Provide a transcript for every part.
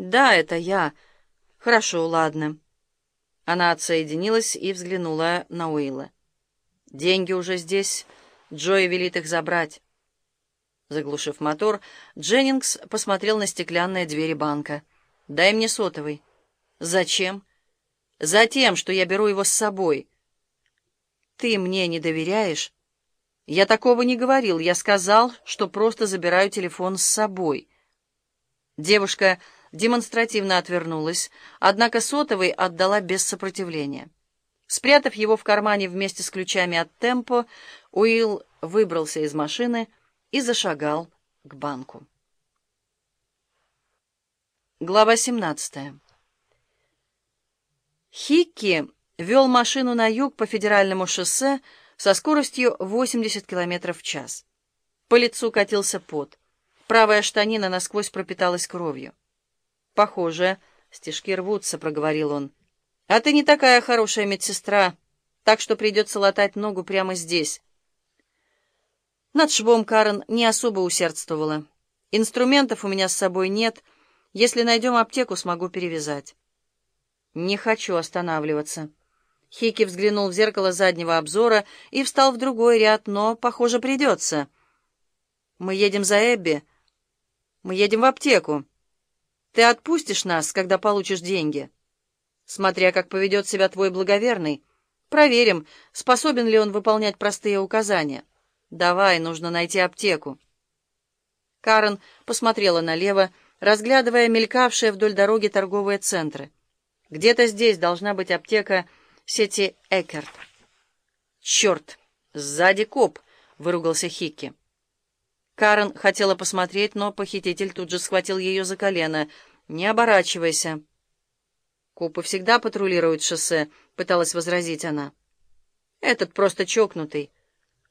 «Да, это я. Хорошо, ладно». Она отсоединилась и взглянула на Уилла. «Деньги уже здесь. Джои велит их забрать». Заглушив мотор, Дженнингс посмотрел на стеклянные двери банка. «Дай мне сотовый». «Зачем?» «Затем, что я беру его с собой». «Ты мне не доверяешь?» «Я такого не говорил. Я сказал, что просто забираю телефон с собой». Девушка демонстративно отвернулась, однако сотовый отдала без сопротивления. Спрятав его в кармане вместе с ключами от темпо, Уилл выбрался из машины и зашагал к банку. Глава 17. Хикки вел машину на юг по федеральному шоссе со скоростью 80 км в час. По лицу катился пот. Правая штанина насквозь пропиталась кровью. «Похоже, стежки рвутся», — проговорил он. «А ты не такая хорошая медсестра, так что придется латать ногу прямо здесь». Над швом Карен не особо усердствовала. «Инструментов у меня с собой нет. Если найдем аптеку, смогу перевязать». «Не хочу останавливаться». Хики взглянул в зеркало заднего обзора и встал в другой ряд, но, похоже, придется. «Мы едем за Эбби», мы едем в аптеку. Ты отпустишь нас, когда получишь деньги? Смотря как поведет себя твой благоверный. Проверим, способен ли он выполнять простые указания. Давай, нужно найти аптеку. Карен посмотрела налево, разглядывая мелькавшие вдоль дороги торговые центры. Где-то здесь должна быть аптека сети Экерт. «Черт! Сзади коп!» — выругался Хикки. Карен хотела посмотреть, но похититель тут же схватил ее за колено. «Не оборачивайся». «Копы всегда патрулируют шоссе», — пыталась возразить она. «Этот просто чокнутый.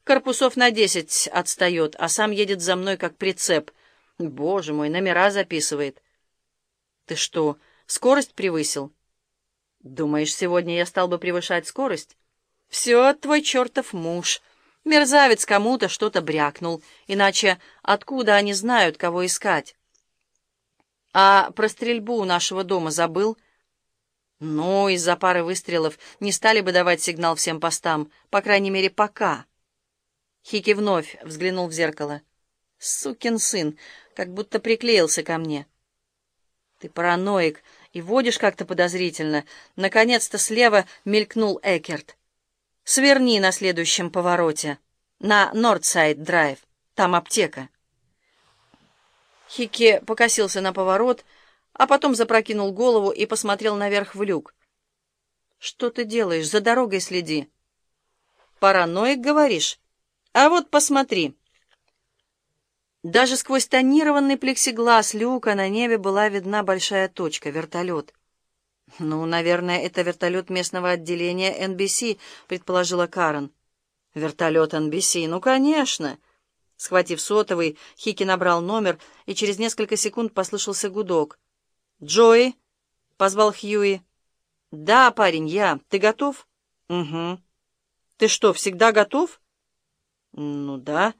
Корпусов на десять отстает, а сам едет за мной как прицеп. Боже мой, номера записывает». «Ты что, скорость превысил?» «Думаешь, сегодня я стал бы превышать скорость?» «Все, твой чертов муж». Мерзавец кому-то что-то брякнул, иначе откуда они знают, кого искать? А про стрельбу у нашего дома забыл? Ну, из-за пары выстрелов не стали бы давать сигнал всем постам, по крайней мере, пока. Хики вновь взглянул в зеркало. Сукин сын, как будто приклеился ко мне. Ты параноик и водишь как-то подозрительно. Наконец-то слева мелькнул Экерт. Сверни на следующем повороте. На Нордсайд-драйв. Там аптека. Хикки покосился на поворот, а потом запрокинул голову и посмотрел наверх в люк. «Что ты делаешь? За дорогой следи». «Параноик, говоришь? А вот посмотри». Даже сквозь тонированный плексиглаз люка на небе была видна большая точка — вертолет. «Ну, наверное, это вертолет местного отделения NBC», — предположила Карен. «Вертолет NBC? Ну, конечно!» Схватив сотовый, Хики набрал номер, и через несколько секунд послышался гудок. «Джои?» — позвал Хьюи. «Да, парень, я. Ты готов?» «Угу». «Ты что, всегда готов?» «Ну да».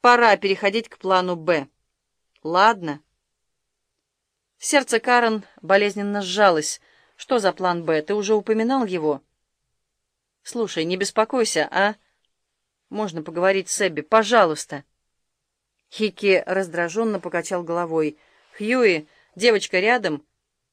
«Пора переходить к плану «Б». «Ладно». Сердце Карен болезненно сжалось. «Что за план «Б»? Ты уже упоминал его?» «Слушай, не беспокойся, а?» «Можно поговорить с Эбби, пожалуйста». Хики раздраженно покачал головой. «Хьюи, девочка рядом?»